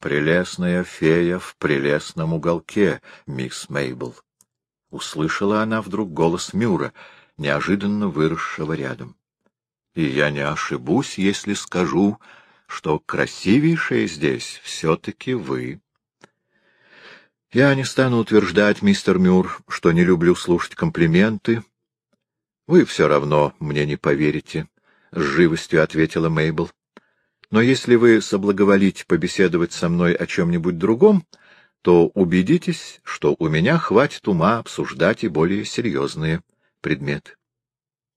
Прелестная фея в прелестном уголке, мисс Мейбл. Услышала она вдруг голос Мюра, неожиданно выросшего рядом. И я не ошибусь, если скажу, что красивейшая здесь все-таки вы. Я не стану утверждать, мистер Мюр, что не люблю слушать комплименты. Вы все равно мне не поверите, — с живостью ответила Мейбл. Но если вы соблаговолите побеседовать со мной о чем-нибудь другом, то убедитесь, что у меня хватит ума обсуждать и более серьезные предметы.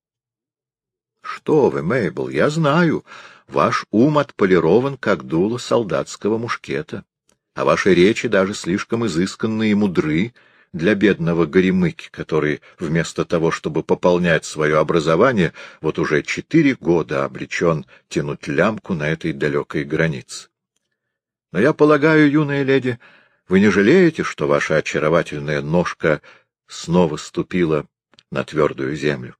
— Что вы, Мейбл, я знаю, ваш ум отполирован, как дуло солдатского мушкета, а ваши речи даже слишком изысканные и мудры для бедного горемыки, который вместо того, чтобы пополнять свое образование, вот уже четыре года обречен тянуть лямку на этой далекой границе. Но я полагаю, юная леди, вы не жалеете, что ваша очаровательная ножка снова ступила на твердую землю?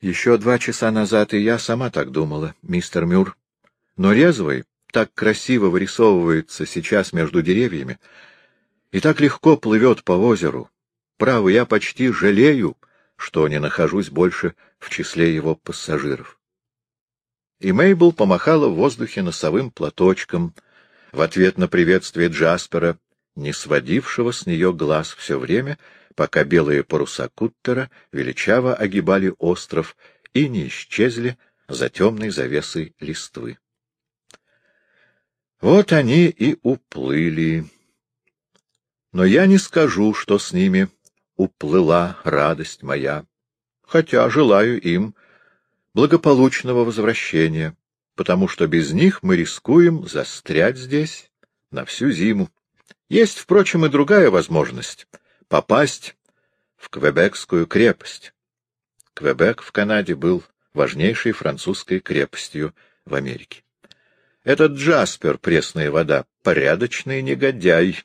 Еще два часа назад и я сама так думала, мистер Мюр. Но резвый так красиво вырисовывается сейчас между деревьями и так легко плывет по озеру. Право, я почти жалею, что не нахожусь больше в числе его пассажиров. И Мейбл помахала в воздухе носовым платочком в ответ на приветствие Джаспера, не сводившего с нее глаз все время, пока белые паруса куттера величаво огибали остров и не исчезли за темной завесой листвы. Вот они и уплыли. Но я не скажу, что с ними уплыла радость моя, хотя желаю им благополучного возвращения, потому что без них мы рискуем застрять здесь на всю зиму. Есть, впрочем, и другая возможность попасть в Квебекскую крепость. Квебек в Канаде был важнейшей французской крепостью в Америке. Этот Джаспер, пресная вода, порядочный негодяй.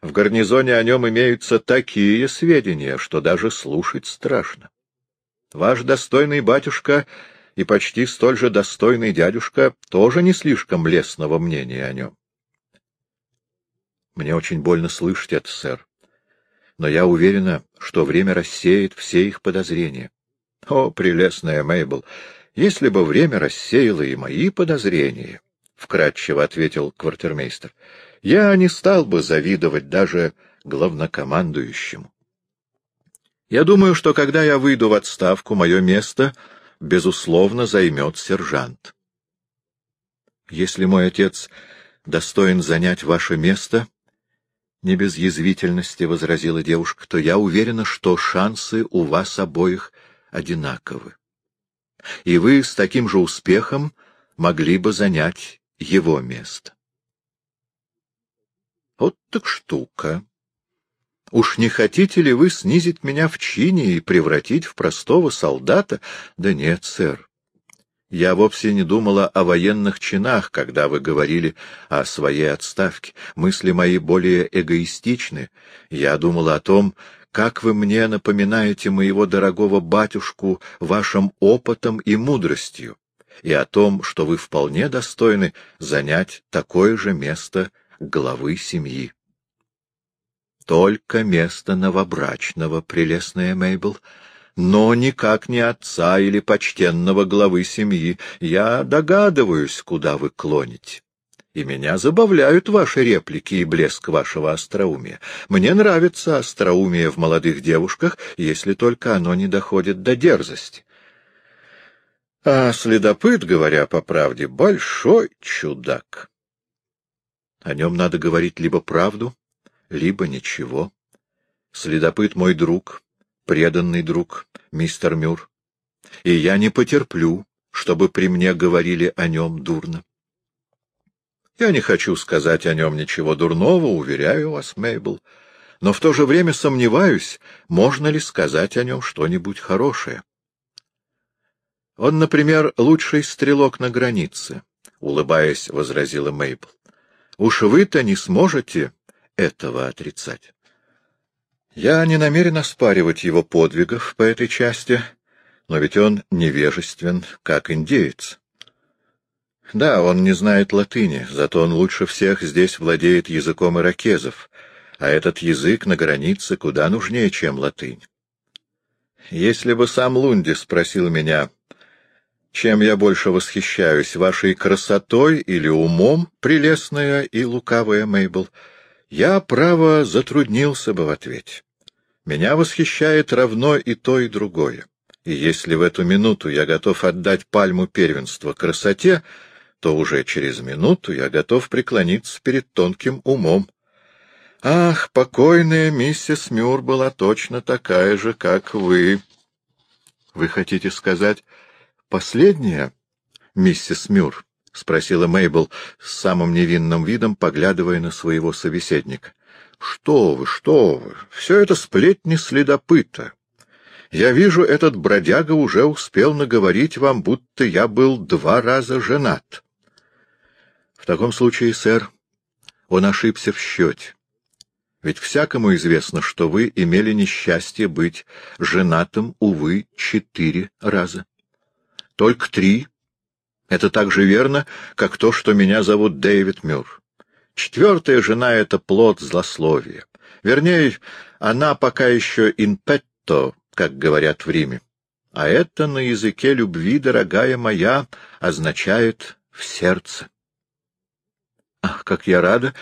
В гарнизоне о нем имеются такие сведения, что даже слушать страшно. Ваш достойный батюшка и почти столь же достойный дядюшка тоже не слишком лестного мнения о нем. Мне очень больно слышать это, сэр но я уверена, что время рассеет все их подозрения. О, прелестная Мейбл, если бы время рассеяло и мои подозрения, — вкратчиво ответил квартирмейстер, — я не стал бы завидовать даже главнокомандующему. Я думаю, что когда я выйду в отставку, мое место, безусловно, займет сержант. Если мой отец достоин занять ваше место, — не без язвительности возразила девушка, — то я уверена, что шансы у вас обоих одинаковы. И вы с таким же успехом могли бы занять его место. Вот так штука. Уж не хотите ли вы снизить меня в чине и превратить в простого солдата? Да нет, сэр. Я вовсе не думала о военных чинах, когда вы говорили о своей отставке. Мысли мои более эгоистичны. Я думала о том, как вы мне напоминаете моего дорогого батюшку вашим опытом и мудростью, и о том, что вы вполне достойны занять такое же место главы семьи. Только место новобрачного, прелестная Мейбл, — но никак не отца или почтенного главы семьи. Я догадываюсь, куда вы клоните. И меня забавляют ваши реплики и блеск вашего остроумия. Мне нравится остроумие в молодых девушках, если только оно не доходит до дерзости. А следопыт, говоря по правде, большой чудак. О нем надо говорить либо правду, либо ничего. Следопыт мой друг, преданный друг, мистер Мюр, и я не потерплю, чтобы при мне говорили о нем дурно. Я не хочу сказать о нем ничего дурного, уверяю вас, Мейбл, но в то же время сомневаюсь, можно ли сказать о нем что-нибудь хорошее. Он, например, лучший стрелок на границе, — улыбаясь, возразила Мейбл. Уж вы-то не сможете этого отрицать. Я не намерен оспаривать его подвигов по этой части, но ведь он невежествен, как индеец. Да, он не знает латыни, зато он лучше всех здесь владеет языком иракезов, а этот язык на границе куда нужнее, чем латынь. Если бы сам Лунди спросил меня, чем я больше восхищаюсь, вашей красотой или умом, прелестная и лукавая Мейбл, я, право, затруднился бы в ответе. Меня восхищает равно и то, и другое. И если в эту минуту я готов отдать пальму первенства красоте, то уже через минуту я готов преклониться перед тонким умом. Ах, покойная миссис Мюр была точно такая же, как вы. Вы хотите сказать, последняя, миссис Мюр? — спросила Мейбл с самым невинным видом, поглядывая на своего собеседника. — Что вы, что вы, все это сплетни следопыта. Я вижу, этот бродяга уже успел наговорить вам, будто я был два раза женат. — В таком случае, сэр, он ошибся в счете. Ведь всякому известно, что вы имели несчастье быть женатым, увы, четыре раза. Только три. Это так же верно, как то, что меня зовут Дэвид Мюр. Четвертая жена — это плод злословия. Вернее, она пока еще инпетто, как говорят в Риме. А это на языке любви, дорогая моя, означает «в сердце». Ах, как я рада,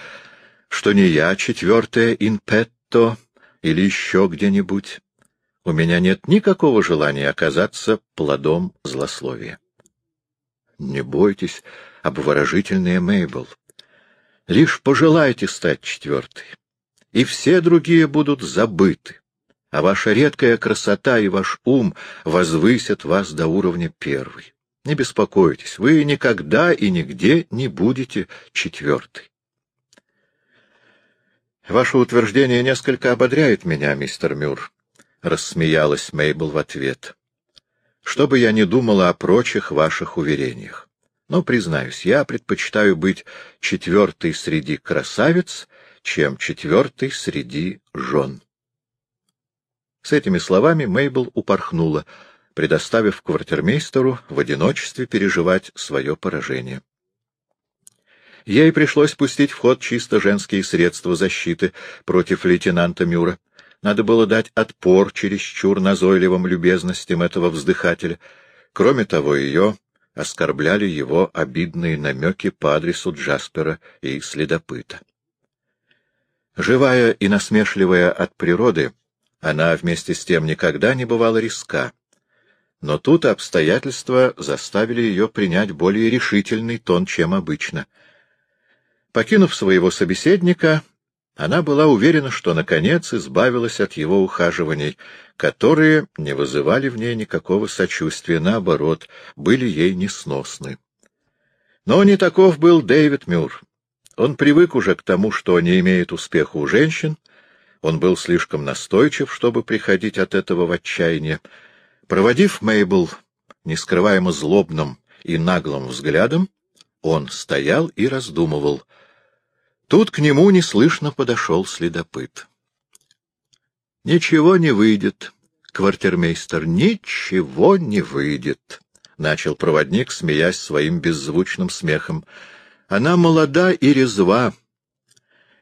что не я четвертая инпетто или еще где-нибудь. У меня нет никакого желания оказаться плодом злословия. Не бойтесь, обворожительная Мейбл. Лишь пожелайте стать четвертой, и все другие будут забыты, а ваша редкая красота и ваш ум возвысят вас до уровня первой. Не беспокойтесь, вы никогда и нигде не будете четвертой. Ваше утверждение несколько ободряет меня, мистер Мюр, — рассмеялась Мейбл в ответ. Что бы я ни думала о прочих ваших уверениях. Но, признаюсь, я предпочитаю быть четвертой среди красавиц, чем четвертой среди жен. С этими словами Мейбл упорхнула, предоставив квартирмейстеру в одиночестве переживать свое поражение. Ей пришлось пустить в ход чисто женские средства защиты против лейтенанта Мюра. Надо было дать отпор чересчур назойливым любезностям этого вздыхателя. Кроме того, ее оскорбляли его обидные намеки по адресу Джаспера и следопыта. Живая и насмешливая от природы, она вместе с тем никогда не бывала риска. Но тут обстоятельства заставили ее принять более решительный тон, чем обычно — Покинув своего собеседника, она была уверена, что, наконец, избавилась от его ухаживаний, которые не вызывали в ней никакого сочувствия, наоборот, были ей несносны. Но не таков был Дэвид Мюр. Он привык уже к тому, что не имеет успеха у женщин, он был слишком настойчив, чтобы приходить от этого в отчаяние. Проводив Мейбл нескрываемо злобным и наглым взглядом, он стоял и раздумывал — Тут к нему неслышно подошел следопыт. — Ничего не выйдет, квартирмейстер, ничего не выйдет, — начал проводник, смеясь своим беззвучным смехом. — Она молода и резва.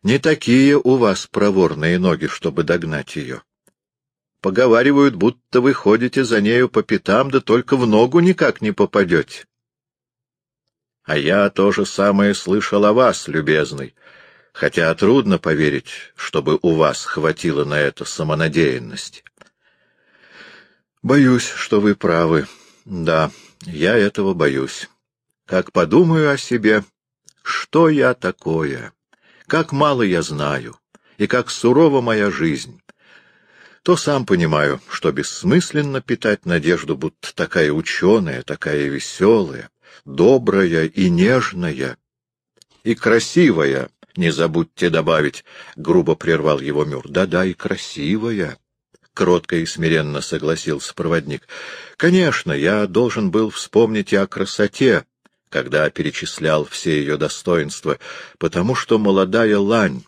Не такие у вас проворные ноги, чтобы догнать ее. Поговаривают, будто вы ходите за нею по пятам, да только в ногу никак не попадете. А я то же самое слышал о вас, любезный, хотя трудно поверить, чтобы у вас хватило на это самонадеянности. Боюсь, что вы правы. Да, я этого боюсь. Как подумаю о себе, что я такое, как мало я знаю, и как сурова моя жизнь, то сам понимаю, что бессмысленно питать надежду, будто такая ученая, такая веселая, добрая и нежная, и красивая, не забудьте добавить, — грубо прервал его Мюр. Да — Да-да, и красивая. — кротко и смиренно согласился проводник. — Конечно, я должен был вспомнить и о красоте, когда перечислял все ее достоинства, потому что молодая лань,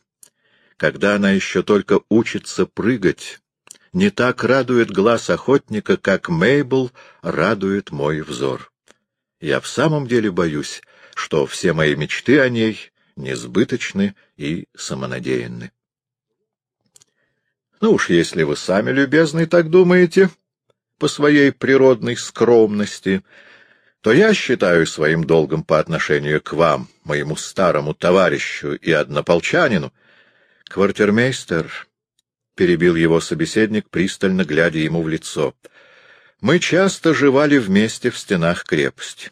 когда она еще только учится прыгать, не так радует глаз охотника, как Мейбл радует мой взор. Я в самом деле боюсь, что все мои мечты о ней несбыточны и самонадеянны. Ну уж если вы сами, любезный, так думаете, по своей природной скромности, то я считаю своим долгом по отношению к вам, моему старому товарищу и однополчанину. Квартирмейстер, — перебил его собеседник, пристально глядя ему в лицо, — мы часто живали вместе в стенах крепости,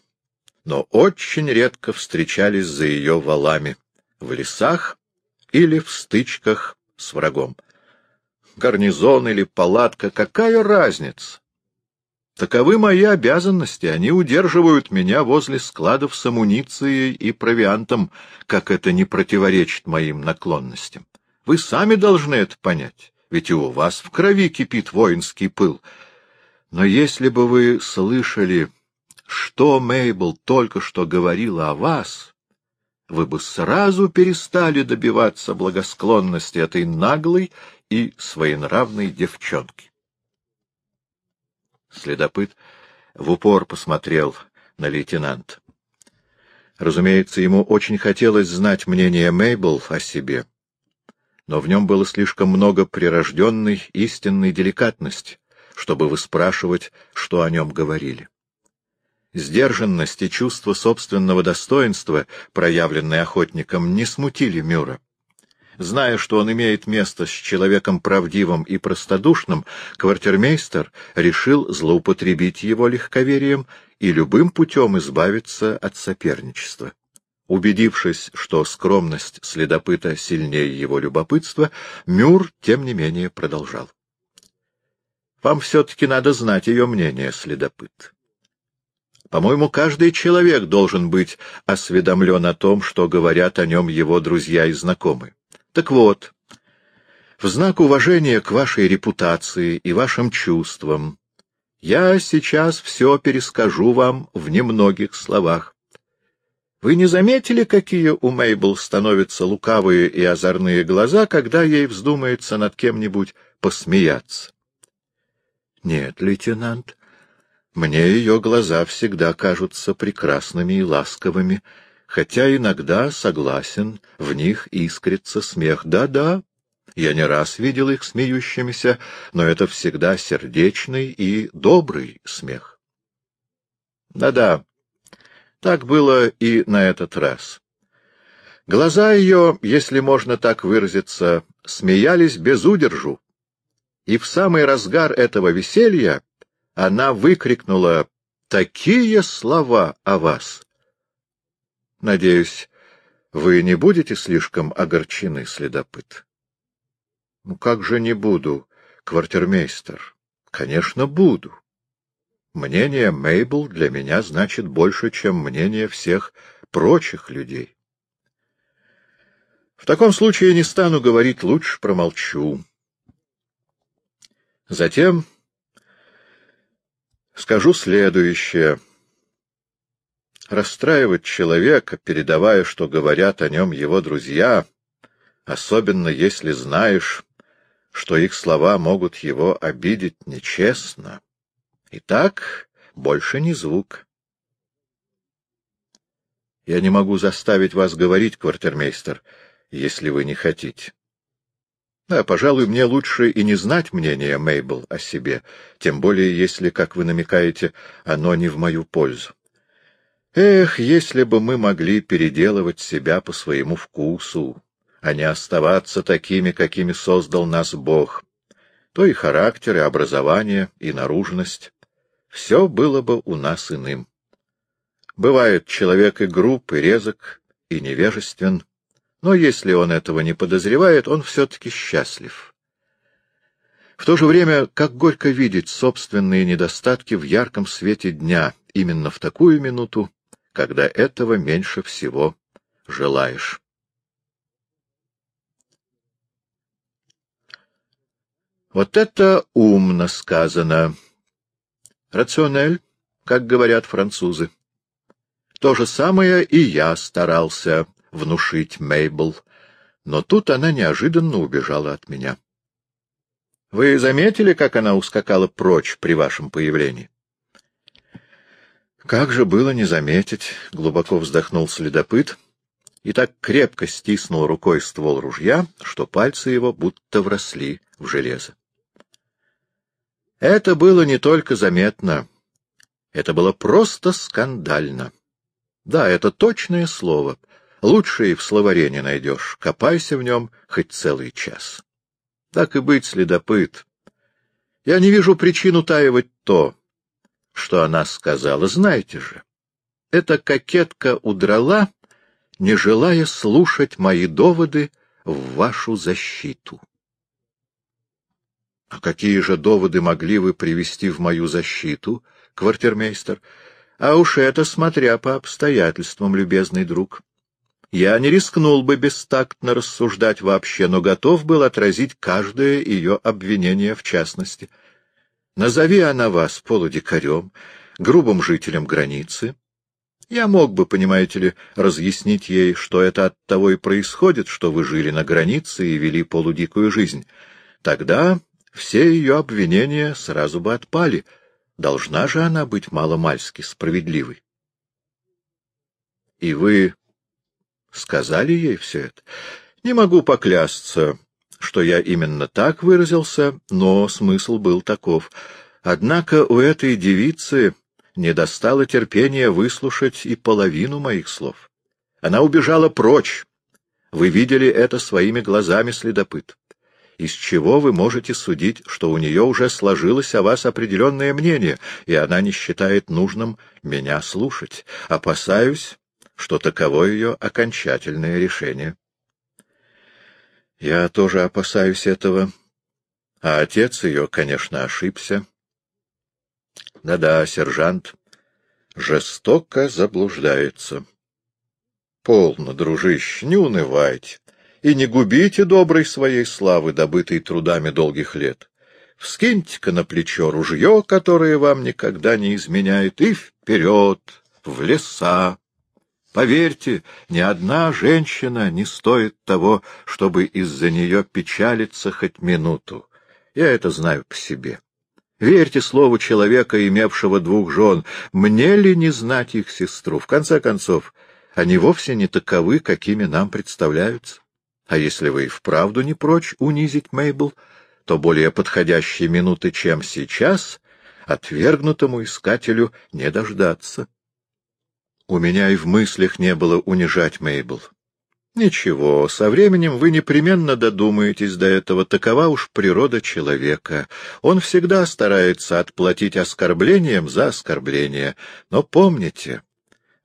но очень редко встречались за ее валами, в лесах или в стычках с врагом. Гарнизон или палатка — какая разница? Таковы мои обязанности, они удерживают меня возле складов с амуницией и провиантом, как это не противоречит моим наклонностям. Вы сами должны это понять, ведь и у вас в крови кипит воинский пыл. Но если бы вы слышали, что Мейбл только что говорила о вас, вы бы сразу перестали добиваться благосклонности этой наглой и своенравной девчонки. Следопыт в упор посмотрел на лейтенанта. Разумеется, ему очень хотелось знать мнение Мейбл о себе, но в нем было слишком много прирожденной истинной деликатности, чтобы выспрашивать, что о нем говорили. Сдержанность и чувство собственного достоинства, проявленные охотником, не смутили Мюра. Зная, что он имеет место с человеком правдивым и простодушным, квартирмейстер решил злоупотребить его легковерием и любым путем избавиться от соперничества. Убедившись, что скромность следопыта сильнее его любопытства, Мюр, тем не менее, продолжал. — Вам все-таки надо знать ее мнение, следопыт. По-моему, каждый человек должен быть осведомлен о том, что говорят о нем его друзья и знакомые. Так вот, в знак уважения к вашей репутации и вашим чувствам я сейчас все перескажу вам в немногих словах. Вы не заметили, какие у Мейбл становятся лукавые и озорные глаза, когда ей вздумается над кем-нибудь посмеяться? Нет, лейтенант, мне ее глаза всегда кажутся прекрасными и ласковыми, хотя иногда, согласен, в них искрится смех. Да-да, я не раз видел их смеющимися, но это всегда сердечный и добрый смех. Да-да, так было и на этот раз. Глаза ее, если можно так выразиться, смеялись без удержу, и в самый разгар этого веселья она выкрикнула такие слова о вас, Надеюсь, вы не будете слишком огорчены, следопыт? — Ну как же не буду, квартирмейстер? — Конечно, буду. Мнение Мейбл для меня значит больше, чем мнение всех прочих людей. В таком случае не стану говорить, лучше промолчу. Затем скажу следующее — Расстраивать человека, передавая, что говорят о нем его друзья, особенно если знаешь, что их слова могут его обидеть нечестно. И так больше не звук. Я не могу заставить вас говорить, квартирмейстер, если вы не хотите. Да, пожалуй, мне лучше и не знать мнения Мейбл о себе, тем более если, как вы намекаете, оно не в мою пользу. Эх, если бы мы могли переделывать себя по своему вкусу, а не оставаться такими, какими создал нас Бог, то и характер, и образование, и наружность — все было бы у нас иным. Бывает, человек и груб, и резок, и невежествен, но если он этого не подозревает, он все-таки счастлив. В то же время, как горько видеть собственные недостатки в ярком свете дня, именно в такую минуту, когда этого меньше всего желаешь. Вот это умно сказано. Рационель, как говорят французы. То же самое и я старался внушить Мейбл, но тут она неожиданно убежала от меня. Вы заметили, как она ускакала прочь при вашем появлении? Как же было не заметить, — глубоко вздохнул следопыт и так крепко стиснул рукой ствол ружья, что пальцы его будто вросли в железо. Это было не только заметно, это было просто скандально. Да, это точное слово. Лучше и в словаре не найдешь. Копайся в нем хоть целый час. Так и быть, следопыт. Я не вижу причину таивать то, что она сказала. Знаете же, эта кокетка удрала, не желая слушать мои доводы в вашу защиту. — А какие же доводы могли вы привести в мою защиту, квартирмейстер? А уж это смотря по обстоятельствам, любезный друг. Я не рискнул бы бестактно рассуждать вообще, но готов был отразить каждое ее обвинение в частности. Назови она вас полудикарем, грубым жителем границы. Я мог бы, понимаете ли, разъяснить ей, что это от того и происходит, что вы жили на границе и вели полудикую жизнь. Тогда все ее обвинения сразу бы отпали. Должна же она быть маломальски справедливой. И вы сказали ей все это? Не могу поклясться, что я именно так выразился, но смысл был таков. Однако у этой девицы не достало терпения выслушать и половину моих слов. Она убежала прочь. Вы видели это своими глазами, следопыт. Из чего вы можете судить, что у нее уже сложилось о вас определенное мнение, и она не считает нужным меня слушать? Опасаюсь, что таково ее окончательное решение. Я тоже опасаюсь этого. А отец ее, конечно, ошибся. Да-да, сержант жестоко заблуждается. Полно, дружище, не унывайте и не губите доброй своей славы, добытой трудами долгих лет. Вскиньте-ка на плечо ружье, которое вам никогда не изменяет, и вперед, в леса, Поверьте, ни одна женщина не стоит того, чтобы из-за нее печалиться хоть минуту. Я это знаю по себе. Верьте слову человека, имевшего двух жен. Мне ли не знать их сестру? В конце концов, они вовсе не таковы, какими нам представляются. А если вы и вправду не прочь унизить Мейбл, то более подходящей минуты, чем сейчас, отвергнутому искателю не дождаться. У меня и в мыслях не было унижать Мейбл. Ничего, со временем вы непременно додумаетесь до этого, такова уж природа человека. Он всегда старается отплатить оскорблением за оскорбление. Но помните,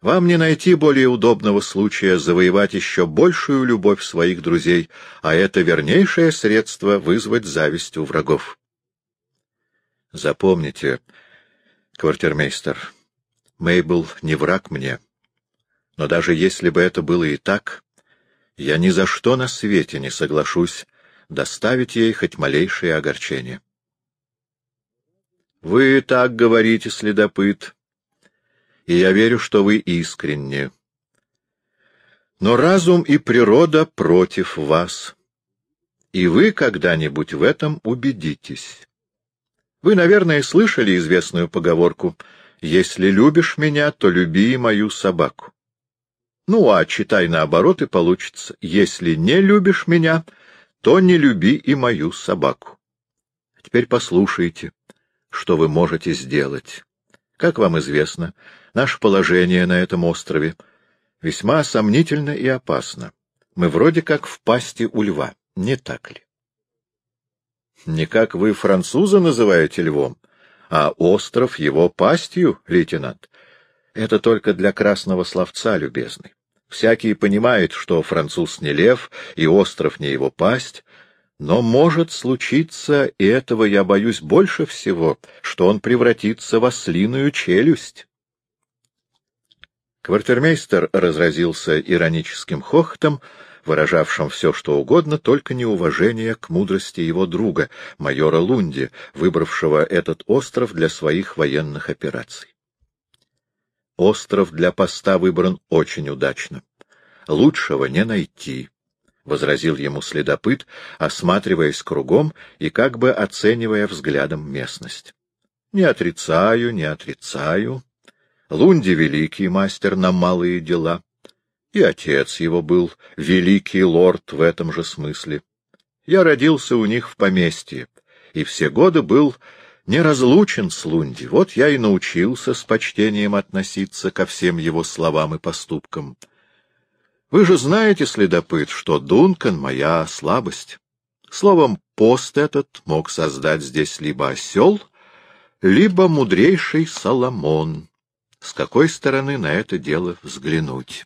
вам не найти более удобного случая завоевать еще большую любовь своих друзей, а это вернейшее средство вызвать зависть у врагов. Запомните, квартирмейстер, — Мейбл не враг мне. Но даже если бы это было и так, я ни за что на свете не соглашусь доставить ей хоть малейшее огорчение. Вы так говорите, следопыт, и я верю, что вы искренне. Но разум и природа против вас, и вы когда-нибудь в этом убедитесь. Вы, наверное, слышали известную поговорку — если любишь меня, то люби и мою собаку. Ну, а читай наоборот, и получится. Если не любишь меня, то не люби и мою собаку. А теперь послушайте, что вы можете сделать. Как вам известно, наше положение на этом острове весьма сомнительно и опасно. Мы вроде как в пасти у льва, не так ли? — Не как вы француза называете львом, а остров его пастью, лейтенант. Это только для красного словца, любезный. Всякий понимает, что француз не лев, и остров не его пасть, но может случиться, и этого я боюсь больше всего, что он превратится в ослиную челюсть. Квартирмейстер разразился ироническим хохотом, выражавшим все, что угодно, только неуважение к мудрости его друга, майора Лунди, выбравшего этот остров для своих военных операций. Остров для поста выбран очень удачно. Лучшего не найти, — возразил ему следопыт, осматриваясь кругом и как бы оценивая взглядом местность. — Не отрицаю, не отрицаю. Лунди — великий мастер на малые дела, и отец его был великий лорд в этом же смысле. Я родился у них в поместье, и все годы был неразлучен с Лунди. Вот я и научился с почтением относиться ко всем его словам и поступкам. Вы же знаете, следопыт, что Дункан — моя слабость. Словом, пост этот мог создать здесь либо осел, либо мудрейший Соломон. С какой стороны на это дело взглянуть?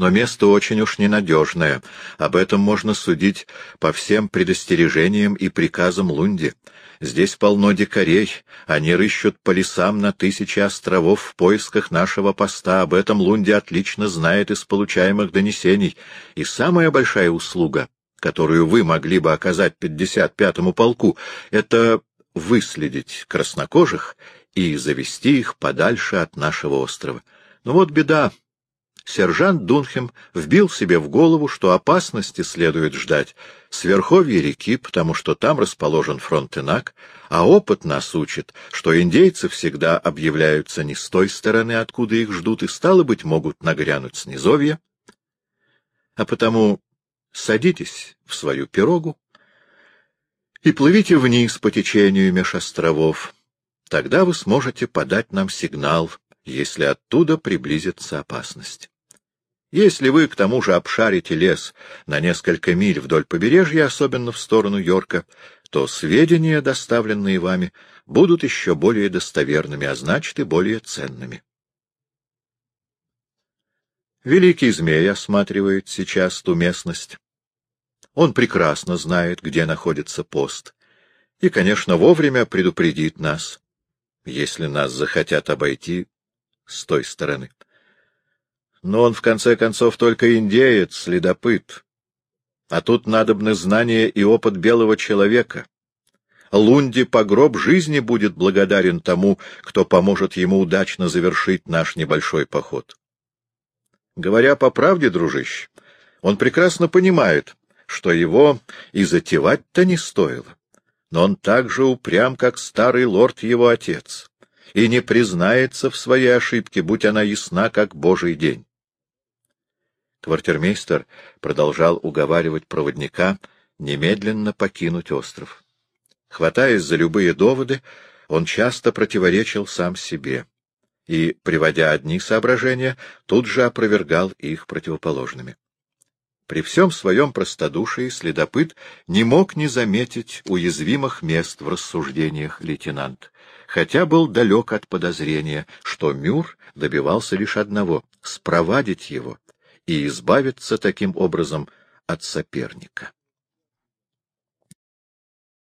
Но место очень уж ненадежное. Об этом можно судить по всем предостережениям и приказам Лунди. Здесь полно дикарей, они рыщут по лесам на тысячи островов в поисках нашего поста. Об этом Лунди отлично знает из получаемых донесений. И самая большая услуга, которую вы могли бы оказать 55-му полку, это выследить краснокожих и завести их подальше от нашего острова. Но вот беда, сержант Дунхем вбил себе в голову, что опасности следует ждать с верховья реки, потому что там расположен фронтенак, а опыт нас учит, что индейцы всегда объявляются не с той стороны, откуда их ждут, и, стало быть, могут нагрянуть с низовья. А потому садитесь в свою пирогу и плывите вниз по течению меж островов. Тогда вы сможете подать нам сигнал, если оттуда приблизится опасность. Если вы, к тому же, обшарите лес на несколько миль вдоль побережья, особенно в сторону Йорка, то сведения, доставленные вами, будут еще более достоверными, а значит и более ценными. Великий змей осматривает сейчас ту местность. Он прекрасно знает, где находится пост, и, конечно, вовремя предупредит нас, если нас захотят обойти с той стороны. Но он, в конце концов, только индеец, следопыт. А тут надобны знания и опыт белого человека. Лунди по гроб жизни будет благодарен тому, кто поможет ему удачно завершить наш небольшой поход. Говоря по правде, дружище, он прекрасно понимает, что его и затевать-то не стоило. Но он так же упрям, как старый лорд его отец, и не признается в своей ошибке, будь она ясна, как божий день. Квартирмейстер продолжал уговаривать проводника немедленно покинуть остров. Хватаясь за любые доводы, он часто противоречил сам себе и, приводя одни соображения, тут же опровергал их противоположными. При всем своем простодушии следопыт не мог не заметить уязвимых мест в рассуждениях лейтенант, хотя был далек от подозрения, что Мюр добивался лишь одного — спровадить его, и избавиться таким образом от соперника.